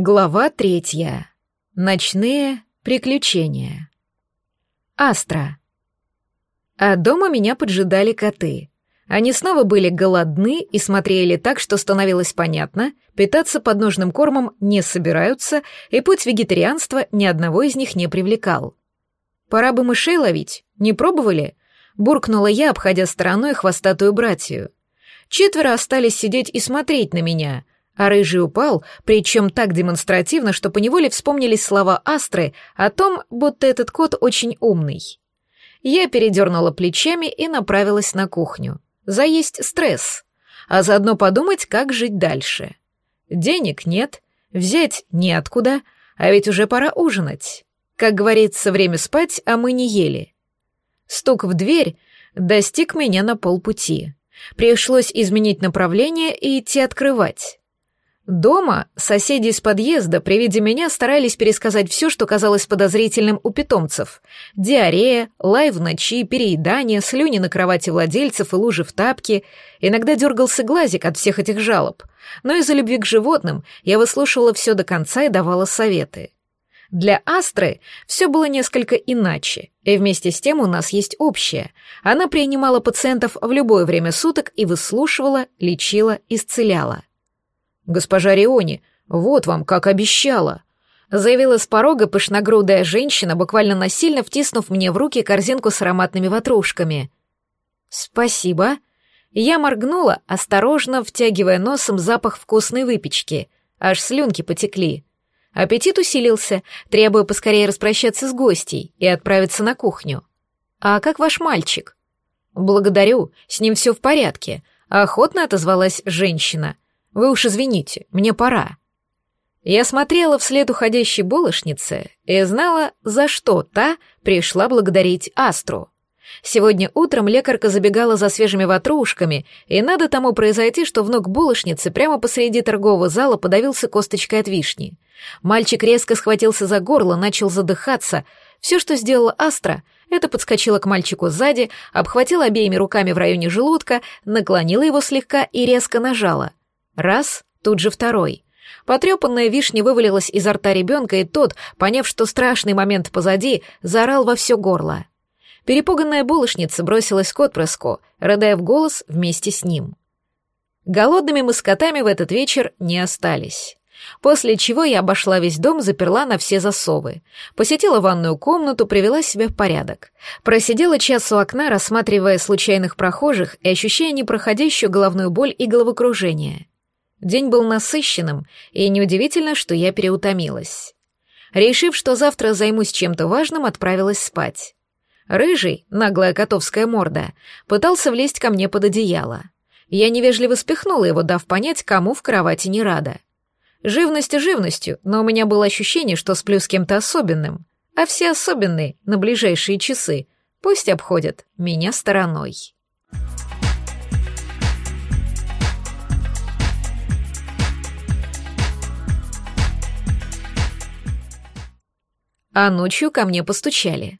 Глава третья. Ночные приключения. Астра. А дома меня поджидали коты. Они снова были голодны и смотрели так, что становилось понятно, питаться подножным кормом не собираются, и путь вегетарианства ни одного из них не привлекал. «Пора бы мышей ловить, не пробовали?» — буркнула я, обходя стороной хвостатую братью. Четверо остались сидеть и смотреть на меня — а рыжий упал, причем так демонстративно, что поневоле вспомнились слова Астры о том, будто этот кот очень умный. Я передернула плечами и направилась на кухню. Заесть стресс, а заодно подумать, как жить дальше. Денег нет, взять неоткуда, а ведь уже пора ужинать. Как говорится, время спать, а мы не ели. Стук в дверь достиг меня на полпути. Пришлось изменить направление и идти открывать. Дома соседи из подъезда при виде меня старались пересказать все, что казалось подозрительным у питомцев. Диарея, лай в ночи, переедание, слюни на кровати владельцев и лужи в тапке. Иногда дергался глазик от всех этих жалоб. Но из-за любви к животным я выслушивала все до конца и давала советы. Для Астры все было несколько иначе, и вместе с тем у нас есть общее. Она принимала пациентов в любое время суток и выслушивала, лечила, исцеляла. «Госпожа Риони, вот вам, как обещала!» Заявила с порога пышногрудая женщина, буквально насильно втиснув мне в руки корзинку с ароматными ватрушками. «Спасибо!» Я моргнула, осторожно втягивая носом запах вкусной выпечки. Аж слюнки потекли. Аппетит усилился, требуя поскорее распрощаться с гостей и отправиться на кухню. «А как ваш мальчик?» «Благодарю, с ним все в порядке», — охотно отозвалась женщина — вы уж извините, мне пора». Я смотрела вслед уходящей булочнице и знала, за что та пришла благодарить Астру. Сегодня утром лекарка забегала за свежими ватрушками, и надо тому произойти, что внук булочницы прямо посреди торгового зала подавился косточкой от вишни. Мальчик резко схватился за горло, начал задыхаться. Все, что сделала Астра, это подскочила к мальчику сзади, обхватила обеими руками в районе желудка, наклонила его слегка и резко нажала. Раз, тут же второй. Потрепанная вишня вывалилась изо рта ребенка, и тот, поняв, что страшный момент позади, заорал во все горло. Перепуганная булочница бросилась к отпрыску, рыдая в голос вместе с ним. Голодными мы с котами в этот вечер не остались. После чего я обошла весь дом, заперла на все засовы. Посетила ванную комнату, привела себя в порядок. Просидела час у окна, рассматривая случайных прохожих и ощущая непроходящую головную боль и головокружение. День был насыщенным, и неудивительно, что я переутомилась. Решив, что завтра займусь чем-то важным, отправилась спать. Рыжий, наглая котовская морда, пытался влезть ко мне под одеяло. Я невежливо спихнула его, дав понять, кому в кровати не рада. Живность живностью, но у меня было ощущение, что сплю с кем-то особенным, а все особенные на ближайшие часы пусть обходят меня стороной. а ночью ко мне постучали.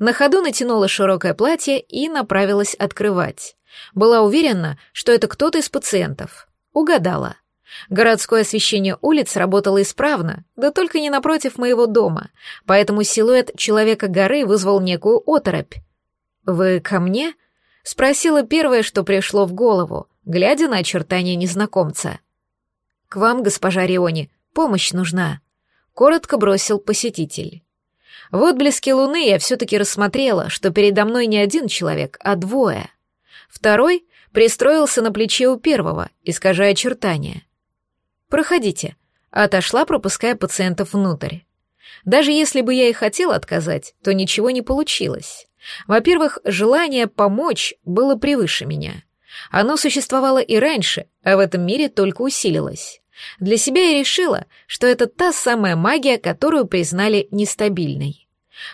На ходу натянула широкое платье и направилась открывать. Была уверена, что это кто-то из пациентов. Угадала. Городское освещение улиц работало исправно, да только не напротив моего дома, поэтому силуэт человека горы вызвал некую оторопь. «Вы ко мне?» — спросила первое, что пришло в голову, глядя на очертания незнакомца. «К вам, госпожа Риони, помощь нужна», — коротко бросил посетитель. В отблеске луны я все-таки рассмотрела, что передо мной не один человек, а двое. Второй пристроился на плече у первого, искажая очертания. «Проходите», — отошла, пропуская пациентов внутрь. Даже если бы я и хотела отказать, то ничего не получилось. Во-первых, желание помочь было превыше меня. Оно существовало и раньше, а в этом мире только усилилось. Для себя я решила, что это та самая магия, которую признали нестабильной.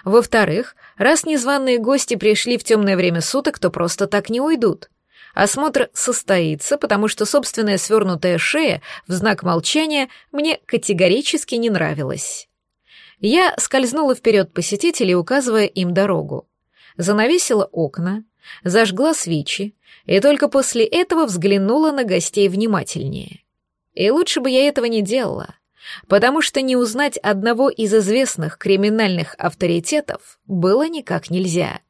Во-вторых, раз незваные гости пришли в темное время суток, то просто так не уйдут. Осмотр состоится, потому что собственная свернутая шея в знак молчания мне категорически не нравилась. Я скользнула вперед посетителей, указывая им дорогу. Занавесила окна, зажгла свечи и только после этого взглянула на гостей внимательнее. И лучше бы я этого не делала, потому что не узнать одного из известных криминальных авторитетов было никак нельзя.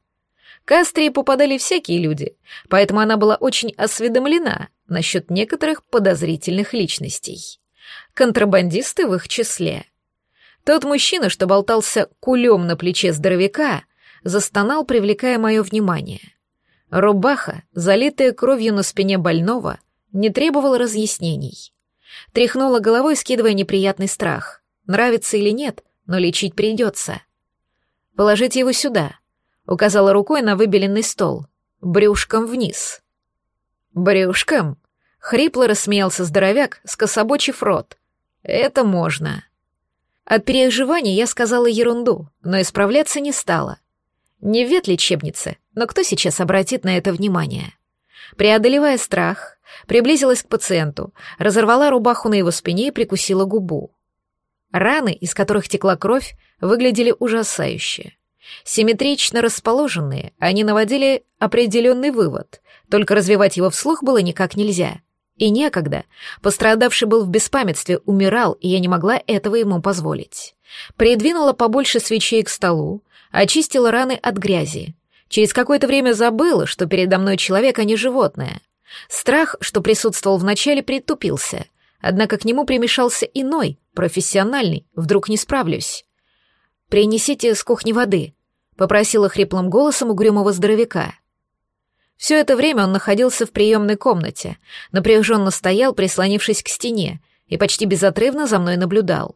К Астрии попадали всякие люди, поэтому она была очень осведомлена насчет некоторых подозрительных личностей. Контрабандисты в их числе. Тот мужчина, что болтался кулем на плече здоровяка, застонал, привлекая мое внимание. Рубаха, залитая кровью на спине больного, не требовала разъяснений. Тряхнула головой, скидывая неприятный страх. Нравится или нет, но лечить придется. «Положите его сюда», — указала рукой на выбеленный стол. «Брюшком вниз». «Брюшком?» — хрипло рассмеялся здоровяк, скособочив рот. «Это можно». От переживаний я сказала ерунду, но исправляться не стала. Не вет лечебницы, но кто сейчас обратит на это внимание? Преодолевая страх, приблизилась к пациенту, разорвала рубаху на его спине и прикусила губу. Раны, из которых текла кровь, выглядели ужасающе. Симметрично расположенные, они наводили определенный вывод, только развивать его вслух было никак нельзя. И некогда. Пострадавший был в беспамятстве, умирал, и я не могла этого ему позволить. Придвинула побольше свечей к столу, очистила раны от грязи. Через какое-то время забыла, что передо мной человек, а не животное — Страх, что присутствовал вначале, притупился. Однако к нему примешался иной, профессиональный. Вдруг не справлюсь. «Принесите с кухни воды», — попросила хриплым голосом угрюмого здоровяка. Все это время он находился в приемной комнате, напряженно стоял, прислонившись к стене, и почти безотрывно за мной наблюдал.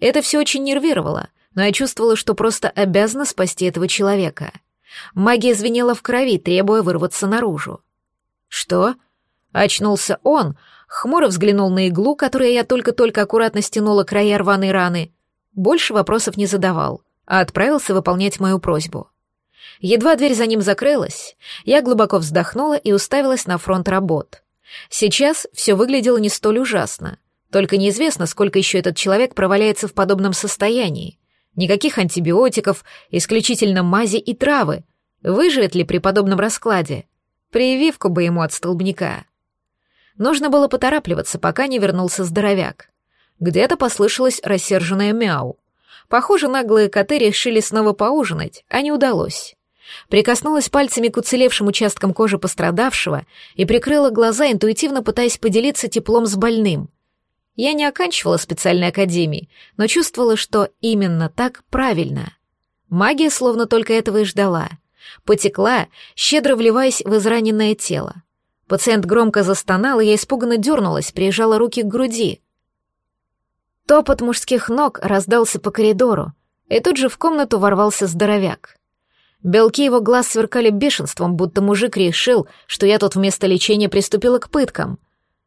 Это все очень нервировало, но я чувствовала, что просто обязана спасти этого человека. Магия звенела в крови, требуя вырваться наружу. «Что?» — очнулся он, хмуро взглянул на иглу, которую я только-только аккуратно стянула края рваной раны. Больше вопросов не задавал, а отправился выполнять мою просьбу. Едва дверь за ним закрылась, я глубоко вздохнула и уставилась на фронт работ. Сейчас все выглядело не столь ужасно, только неизвестно, сколько еще этот человек проваляется в подобном состоянии. Никаких антибиотиков, исключительно мази и травы. Выживет ли при подобном раскладе? Прививку бы ему от столбняка. Нужно было поторапливаться, пока не вернулся здоровяк. Где-то послышалось рассерженное мяу. Похоже, наглые коты решили снова поужинать, а не удалось. Прикоснулась пальцами к уцелевшим участкам кожи пострадавшего и прикрыла глаза, интуитивно пытаясь поделиться теплом с больным. Я не оканчивала специальной академии, но чувствовала, что именно так правильно. Магия словно только этого и ждала — потекла, щедро вливаясь в израненное тело. Пациент громко застонал, и я испуганно дернулась, прижала руки к груди. Топот мужских ног раздался по коридору, и тут же в комнату ворвался здоровяк. Белки его глаз сверкали бешенством, будто мужик решил, что я тут вместо лечения приступила к пыткам.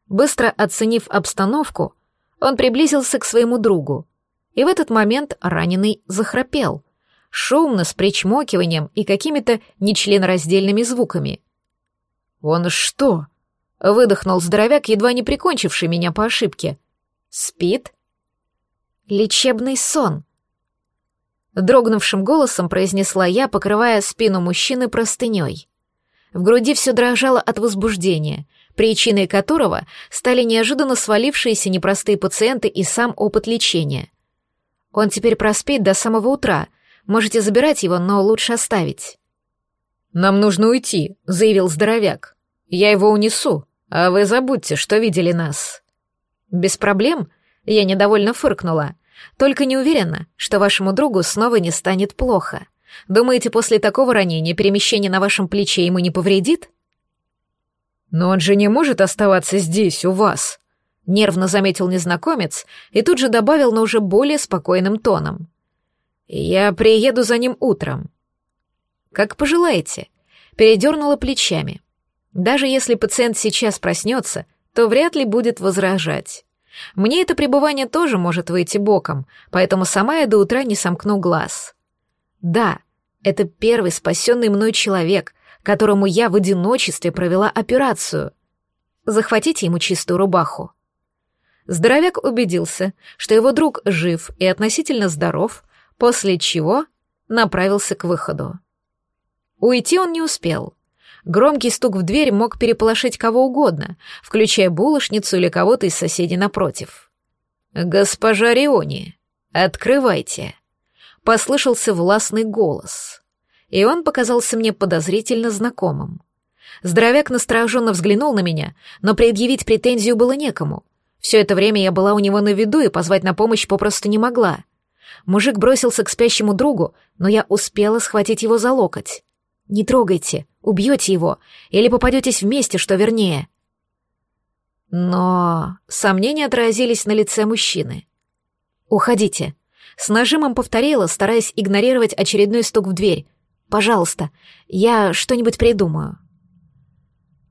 Быстро оценив обстановку, он приблизился к своему другу. И в этот момент раненый захрапел — шумно, с причмокиванием и какими-то нечленораздельными звуками. «Он что?» — выдохнул здоровяк, едва не прикончивший меня по ошибке. «Спит?» «Лечебный сон», — дрогнувшим голосом произнесла я, покрывая спину мужчины простыней. В груди все дрожало от возбуждения, причиной которого стали неожиданно свалившиеся непростые пациенты и сам опыт лечения. Он теперь проспит до самого утра — Можете забирать его, но лучше оставить». «Нам нужно уйти», — заявил здоровяк. «Я его унесу, а вы забудьте, что видели нас». «Без проблем?» — я недовольно фыркнула. «Только не уверена, что вашему другу снова не станет плохо. Думаете, после такого ранения перемещение на вашем плече ему не повредит?» «Но он же не может оставаться здесь, у вас», — нервно заметил незнакомец и тут же добавил, но уже более спокойным тоном. Я приеду за ним утром. Как пожелаете. Передернула плечами. Даже если пациент сейчас проснется, то вряд ли будет возражать. Мне это пребывание тоже может выйти боком, поэтому сама я до утра не сомкну глаз. Да, это первый спасенный мной человек, которому я в одиночестве провела операцию. Захватите ему чистую рубаху. Здоровяк убедился, что его друг жив и относительно здоров, после чего направился к выходу. Уйти он не успел. Громкий стук в дверь мог переполошить кого угодно, включая булочницу или кого-то из соседей напротив. «Госпожа Риони, открывайте!» — послышался властный голос. И он показался мне подозрительно знакомым. Здоровяк настороженно взглянул на меня, но предъявить претензию было некому. Все это время я была у него на виду и позвать на помощь попросту не могла — Мужик бросился к спящему другу, но я успела схватить его за локоть. «Не трогайте, убьете его, или попадетесь вместе, что вернее». Но сомнения отразились на лице мужчины. «Уходите», с нажимом повторила, стараясь игнорировать очередной стук в дверь. «Пожалуйста, я что-нибудь придумаю».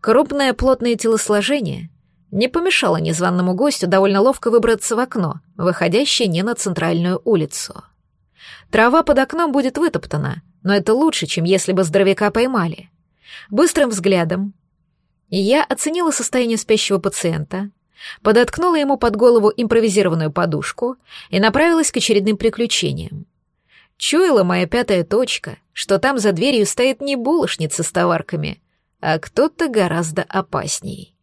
Крупное плотное телосложение, не помешало незваному гостю довольно ловко выбраться в окно, выходящее не на центральную улицу. Трава под окном будет вытоптана, но это лучше, чем если бы здоровяка поймали. Быстрым взглядом я оценила состояние спящего пациента, подоткнула ему под голову импровизированную подушку и направилась к очередным приключениям. Чуяла моя пятая точка, что там за дверью стоит не булочница с товарками, а кто-то гораздо опасней.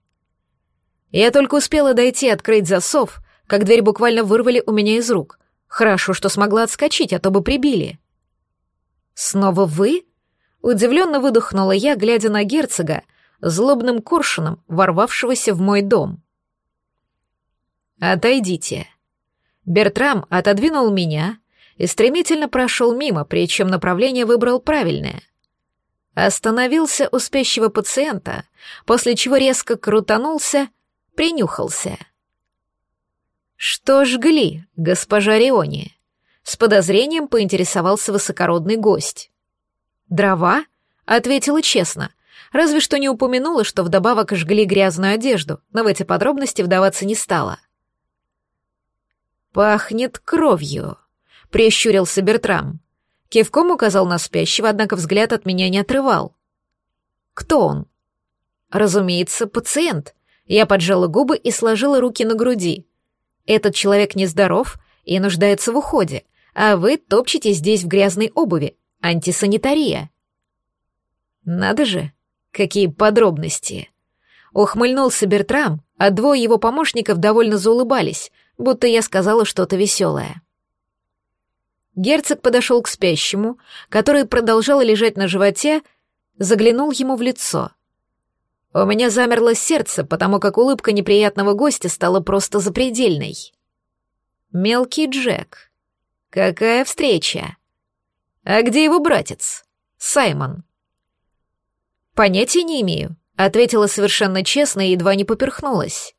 Я только успела дойти открыть засов, как дверь буквально вырвали у меня из рук. Хорошо, что смогла отскочить, а то бы прибили. «Снова вы?» — удивленно выдохнула я, глядя на герцога, злобным коршуном, ворвавшегося в мой дом. «Отойдите». Бертрам отодвинул меня и стремительно прошел мимо, причем направление выбрал правильное — остановился у спящего пациента, после чего резко крутанулся принюхался. «Что жгли, госпожа Риони?» — с подозрением поинтересовался высокородный гость. «Дрова?» — ответила честно, разве что не упомянула, что вдобавок жгли грязную одежду, но в эти подробности вдаваться не стала. «Пахнет кровью», — прищурился Бертрам. Кивком указал на спящего, однако взгляд от меня не отрывал. «Кто он?» «Разумеется, пациент», я поджала губы и сложила руки на груди. «Этот человек нездоров и нуждается в уходе, а вы топчете здесь в грязной обуви. Антисанитария». «Надо же, какие подробности!» Ухмыльнулся Бертрам, а двое его помощников довольно заулыбались, будто я сказала что-то веселое. Герцог подошел к спящему, который продолжал лежать на животе, заглянул ему в лицо — у меня замерло сердце, потому как улыбка неприятного гостя стала просто запредельной. «Мелкий Джек. Какая встреча? А где его братец? Саймон?» «Понятия не имею», — ответила совершенно честно и едва не поперхнулась.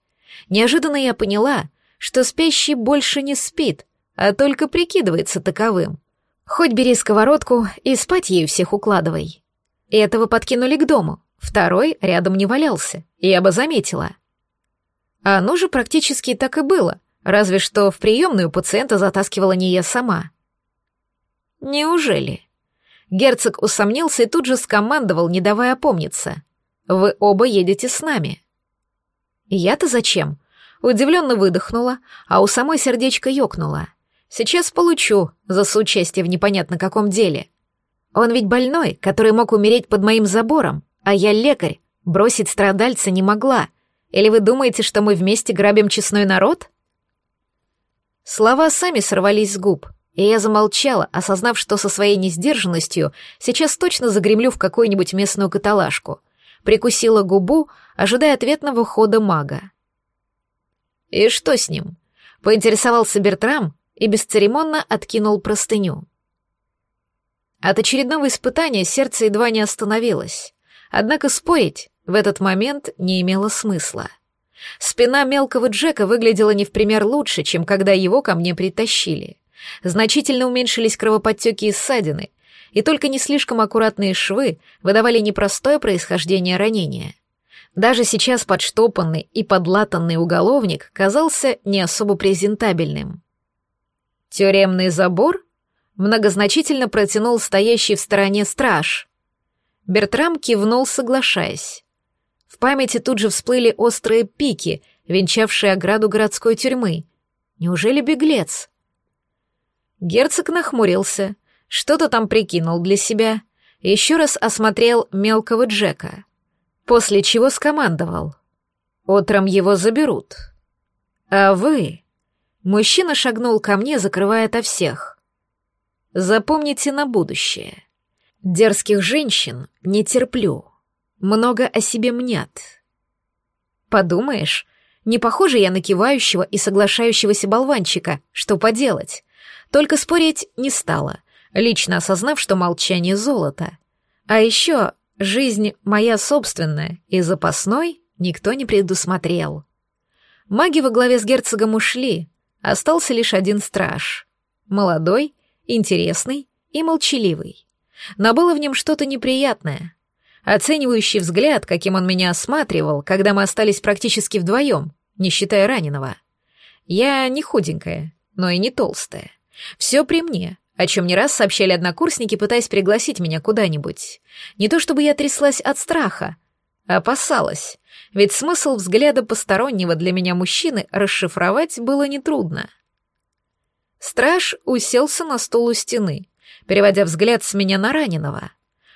Неожиданно я поняла, что спящий больше не спит, а только прикидывается таковым. Хоть бери сковородку и спать ей всех укладывай. Этого подкинули к дому, Второй рядом не валялся, я бы заметила. А Оно же практически так и было, разве что в приемную пациента затаскивала не я сама. Неужели? Герцог усомнился и тут же скомандовал, не давая опомниться. «Вы оба едете с нами». «Я-то зачем?» Удивленно выдохнула, а у самой сердечко ёкнуло. «Сейчас получу за соучастие в непонятно каком деле. Он ведь больной, который мог умереть под моим забором. А я лекарь. Бросить страдальца не могла. Или вы думаете, что мы вместе грабим честной народ? Слова сами сорвались с губ, и я замолчала, осознав, что со своей несдержанностью сейчас точно загремлю в какую-нибудь местную каталажку. Прикусила губу, ожидая ответного хода мага. «И что с ним?» — поинтересовался Бертрам и бесцеремонно откинул простыню. От очередного испытания сердце едва не остановилось. Однако спорить в этот момент не имело смысла. Спина мелкого Джека выглядела не в пример лучше, чем когда его ко мне притащили. Значительно уменьшились кровоподтеки и ссадины, и только не слишком аккуратные швы выдавали непростое происхождение ранения. Даже сейчас подштопанный и подлатанный уголовник казался не особо презентабельным. «Тюремный забор?» — многозначительно протянул стоящий в стороне страж. Бертрам кивнул, соглашаясь. В памяти тут же всплыли острые пики, венчавшие ограду городской тюрьмы. Неужели беглец? Герцог нахмурился, что-то там прикинул для себя, еще раз осмотрел мелкого Джека, после чего скомандовал. «Утром его заберут». «А вы?» Мужчина шагнул ко мне, закрывая ото всех. «Запомните на будущее». Дерзких женщин не терплю. Много о себе мнят. Подумаешь, не похоже я на кивающего и соглашающегося болванчика. Что поделать? Только спорить не стала, лично осознав, что молчание золото. А еще жизнь моя собственная, и запасной никто не предусмотрел. Маги во главе с герцогом ушли, остался лишь один страж. Молодой, интересный и молчаливый но было в нем что-то неприятное. Оценивающий взгляд, каким он меня осматривал, когда мы остались практически вдвоем, не считая раненого. Я не худенькая, но и не толстая. Все при мне, о чем не раз сообщали однокурсники, пытаясь пригласить меня куда-нибудь. Не то чтобы я тряслась от страха, а опасалась, ведь смысл взгляда постороннего для меня мужчины расшифровать было нетрудно. Страж уселся на стул у стены, переводя взгляд с меня на раненого.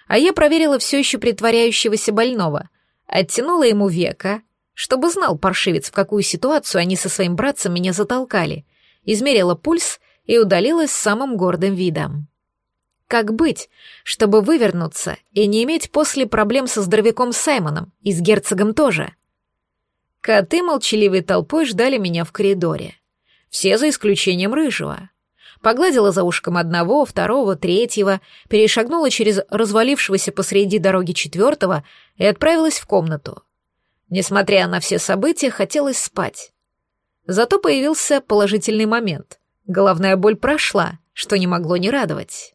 А я проверила все еще притворяющегося больного, оттянула ему века, чтобы знал паршивец, в какую ситуацию они со своим братцем меня затолкали, измерила пульс и удалилась с самым гордым видом. Как быть, чтобы вывернуться и не иметь после проблем со здоровяком Саймоном и с герцогом тоже? Коты молчаливой толпой ждали меня в коридоре. Все за исключением рыжего погладила за ушком одного, второго, третьего, перешагнула через развалившегося посреди дороги четвертого и отправилась в комнату. Несмотря на все события, хотелось спать. Зато появился положительный момент. Головная боль прошла, что не могло не радовать.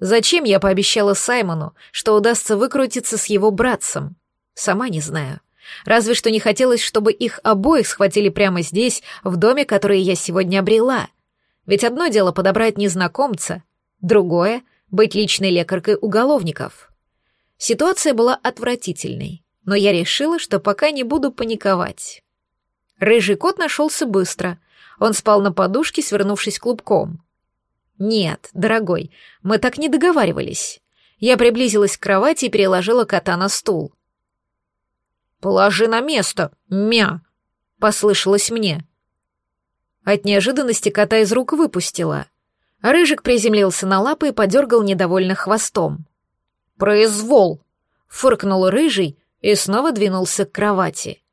Зачем я пообещала Саймону, что удастся выкрутиться с его братцем? Сама не знаю. Разве что не хотелось, чтобы их обоих схватили прямо здесь, в доме, который я сегодня обрела — ведь одно дело подобрать незнакомца, другое — быть личной лекаркой уголовников. Ситуация была отвратительной, но я решила, что пока не буду паниковать. Рыжий кот нашелся быстро. Он спал на подушке, свернувшись клубком. «Нет, дорогой, мы так не договаривались». Я приблизилась к кровати и переложила кота на стул. «Положи на место, мя!» — послышалось мне. От неожиданности кота из рук выпустила. Рыжик приземлился на лапы и подергал недовольно хвостом. «Произвол!» — фыркнул рыжий и снова двинулся к кровати.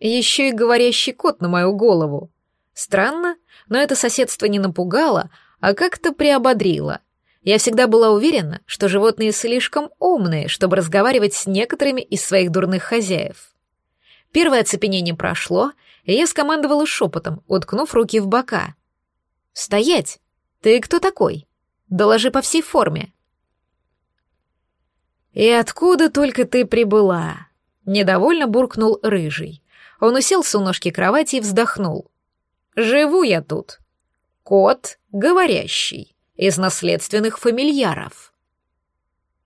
Еще и говорящий кот на мою голову. Странно, но это соседство не напугало, а как-то приободрило. Я всегда была уверена, что животные слишком умные, чтобы разговаривать с некоторыми из своих дурных хозяев. Первое оцепенение прошло, я скомандовала шепотом, уткнув руки в бока. «Стоять! Ты кто такой? Доложи по всей форме!» «И откуда только ты прибыла?» — недовольно буркнул Рыжий. Он уселся у ножки кровати и вздохнул. «Живу я тут. Кот говорящий, из наследственных фамильяров».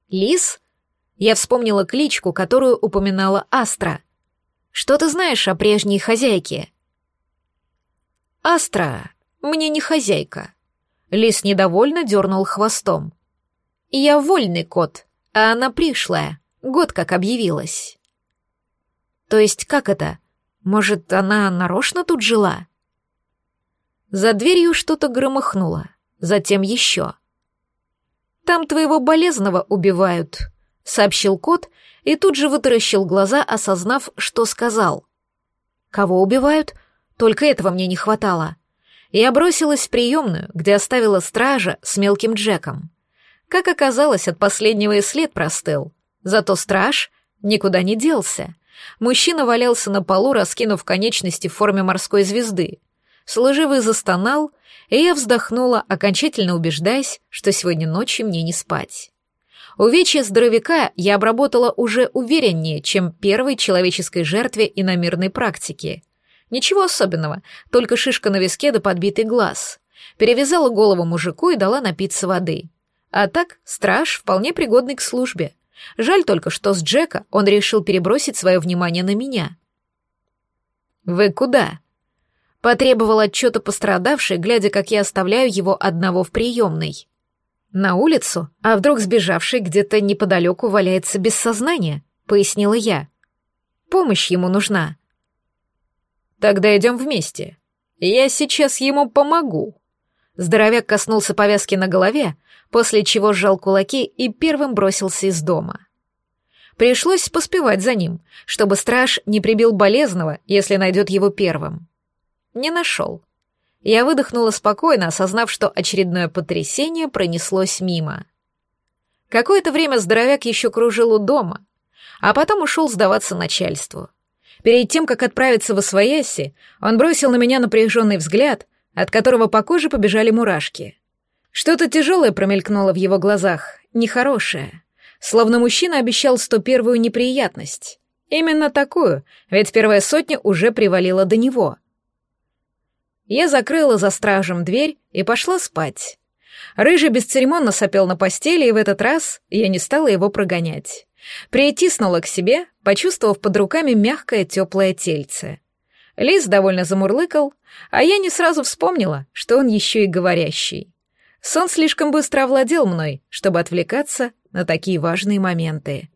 «Лис?» — я вспомнила кличку, которую упоминала Астра — что ты знаешь о прежней хозяйке?» «Астра, мне не хозяйка». Лис недовольно дернул хвостом. «Я вольный кот, а она пришлая, год как объявилась». «То есть как это? Может, она нарочно тут жила?» За дверью что-то громыхнуло, затем еще. «Там твоего болезного убивают», сообщил кот и тут же вытаращил глаза, осознав, что сказал. «Кого убивают? Только этого мне не хватало». Я бросилась в приемную, где оставила стража с мелким Джеком. Как оказалось, от последнего и след простыл. Зато страж никуда не делся. Мужчина валялся на полу, раскинув конечности в форме морской звезды. Служивый застонал, и я вздохнула, окончательно убеждаясь, что сегодня ночью мне не спать. Увечья здоровяка я обработала уже увереннее, чем первой человеческой жертве иномирной практики. Ничего особенного, только шишка на виске да подбитый глаз. Перевязала голову мужику и дала напиться воды. А так, страж вполне пригодный к службе. Жаль только, что с Джека он решил перебросить свое внимание на меня. «Вы куда?» Потребовал отчета пострадавший, глядя, как я оставляю его одного в приемной. «На улицу? А вдруг сбежавший где-то неподалеку валяется без сознания?» — пояснила я. «Помощь ему нужна». «Тогда идем вместе. Я сейчас ему помогу». Здоровяк коснулся повязки на голове, после чего сжал кулаки и первым бросился из дома. Пришлось поспевать за ним, чтобы страж не прибил болезного, если найдет его первым. Не нашел. Я выдохнула спокойно, осознав, что очередное потрясение пронеслось мимо. Какое-то время здоровяк еще кружил у дома, а потом ушел сдаваться начальству. Перед тем, как отправиться в Освояси, он бросил на меня напряженный взгляд, от которого по коже побежали мурашки. Что-то тяжелое промелькнуло в его глазах, нехорошее. Словно мужчина обещал сто первую неприятность. Именно такую, ведь первая сотня уже привалила до него — я закрыла за стражем дверь и пошла спать. Рыжий бесцеремонно сопел на постели, и в этот раз я не стала его прогонять. Приетиснула к себе, почувствовав под руками мягкое теплое тельце. Лис довольно замурлыкал, а я не сразу вспомнила, что он еще и говорящий. Сон слишком быстро овладел мной, чтобы отвлекаться на такие важные моменты.